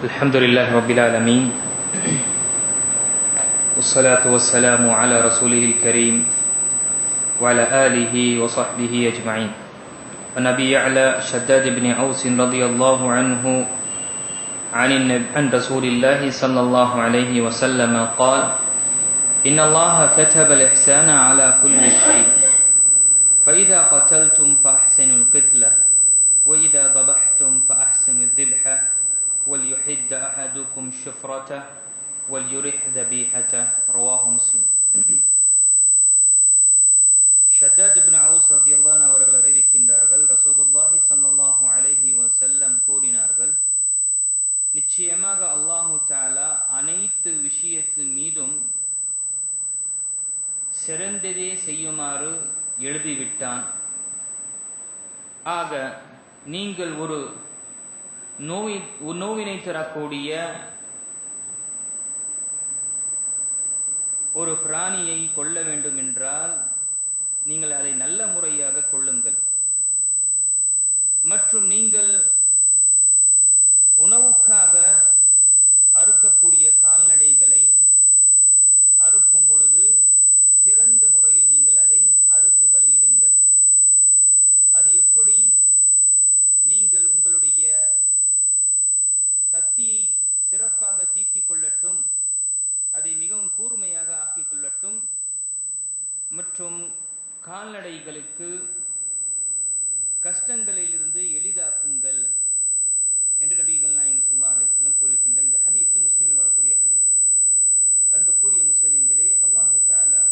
الحمد لله رب العالمين والصلاة والسلام على رسوله الكريم وعلى آله وصحبه أجمعين النبي يعلى شداد بن عوس رضي الله عنه عن. عن رسول الله صلى الله عليه وسلم قال إن الله كتب شفرته وليرح ذبيحته رواه مسلم ஷத்தாத் பின் house ரதியல்லான் அவர்கள் அறிவிக்கின்றார்கள் ரசூலுல்லாஹி ஸல்லல்லாஹு அலைஹி வஸல்லம் கூறினார்கள் நிச்சயமாக அல்லாஹு தாலா அனைத்து விஷயத்தின் மீதும் சிறந்ததே செய்யுமாறு எழுதிவிட்டான் ஆக நீங்கள் ஒரு நோய் நோவினை தரக்கூடிய கால்நடைகளுக்கு கஷ்டங்களிலிருந்து எளிதாக்குங்கள் என்று நபிகள் நாயம் சொல்லா அலிஸ்லம் கூறுகின்ற இந்த ஹதீஸ் முஸ்லீமில் வரக்கூடிய ஹதீஸ். அன்பு கூறிய முஸ்லிம்களே அல்லாஹு தாலா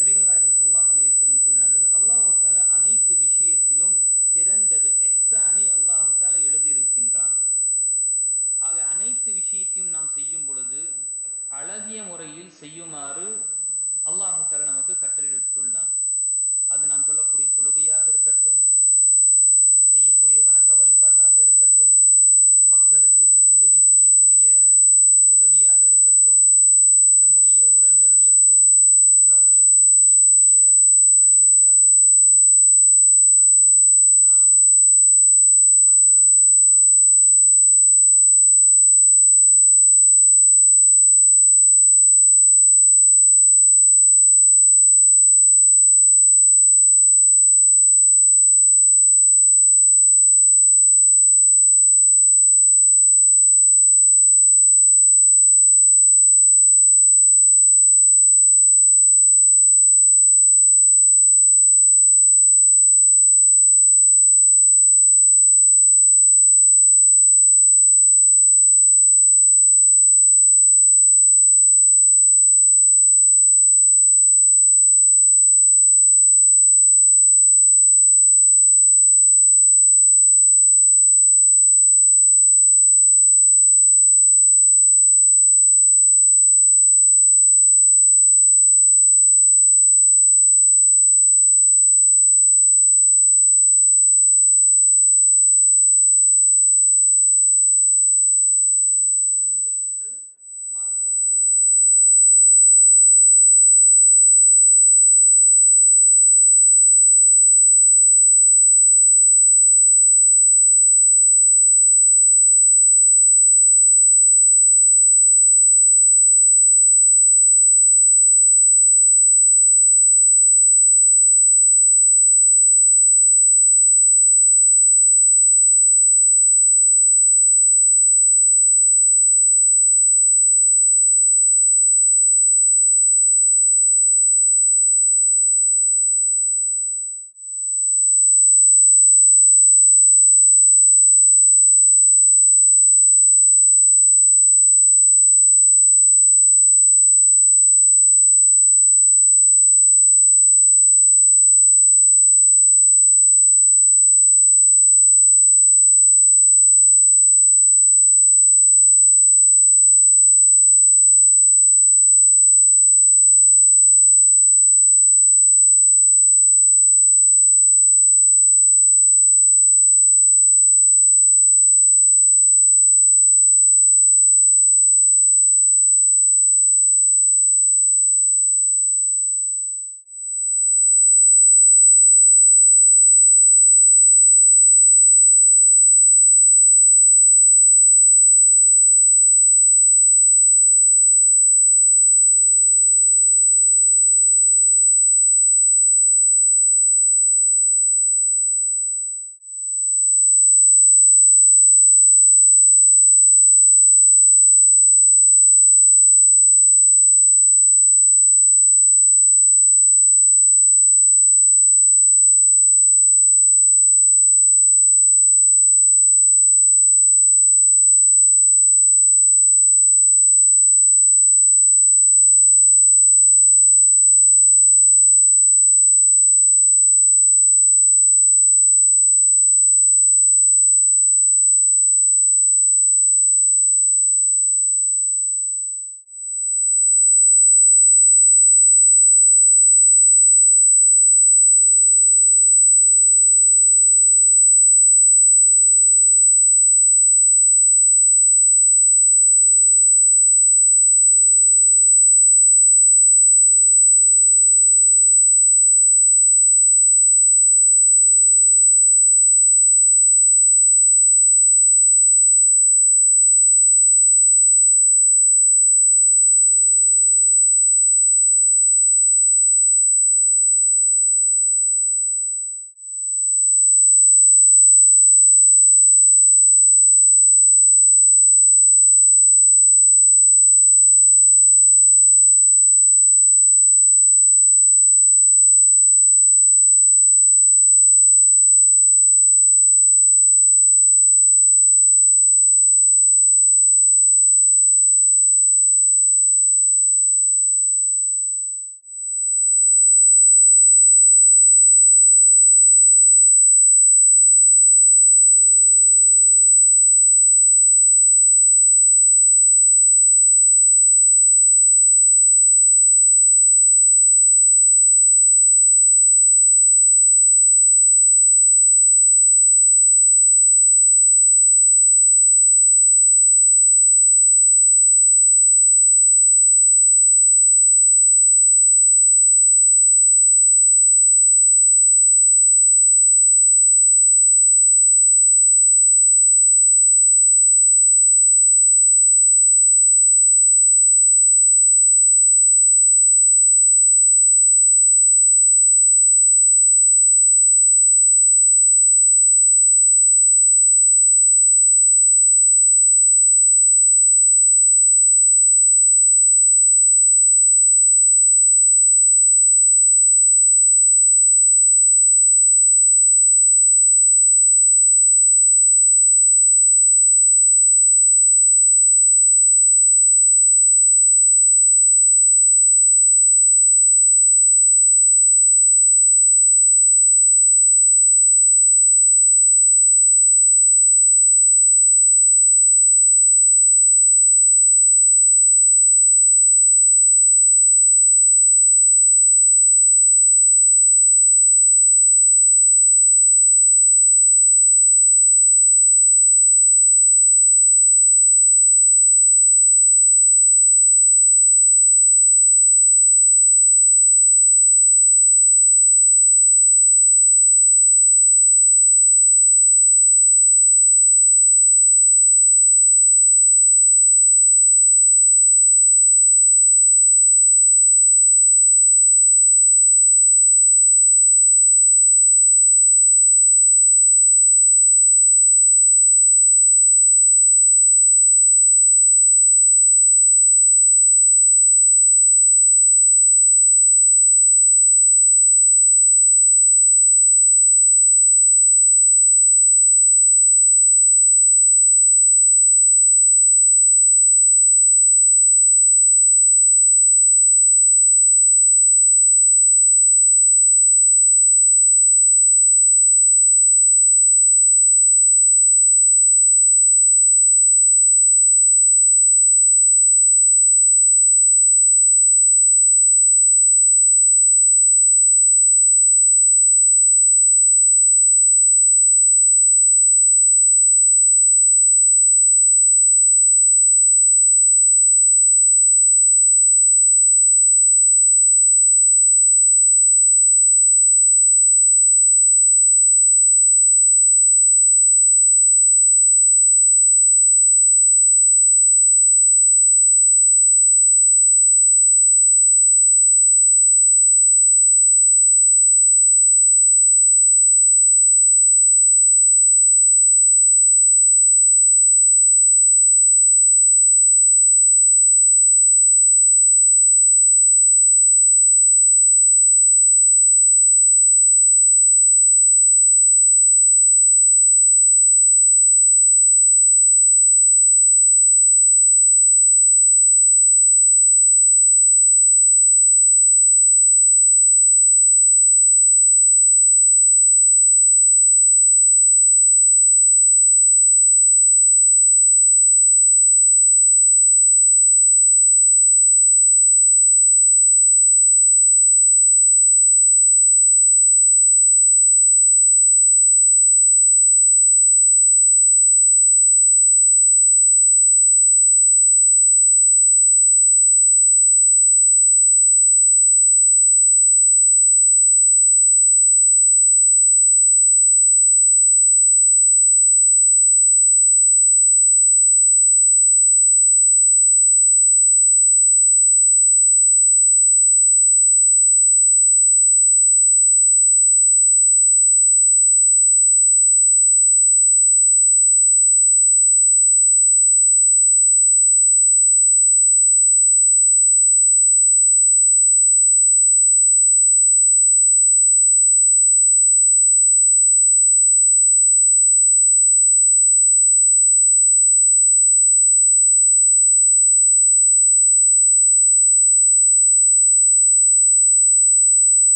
நபிகள் நாயகம் சொல்லாஹ் அலையம் கூறினார்கள் அல்லாஹு தாலா அனைத்து விஷயத்திலும் சிறந்தது எஹ்சானை அல்லாஹு தாலா எழுதியிருக்கின்றான். ஆக அனைத்து விஷயத்தையும் நாம் செய்யும் பொழுது அழகிய முறையில் செய்யுமா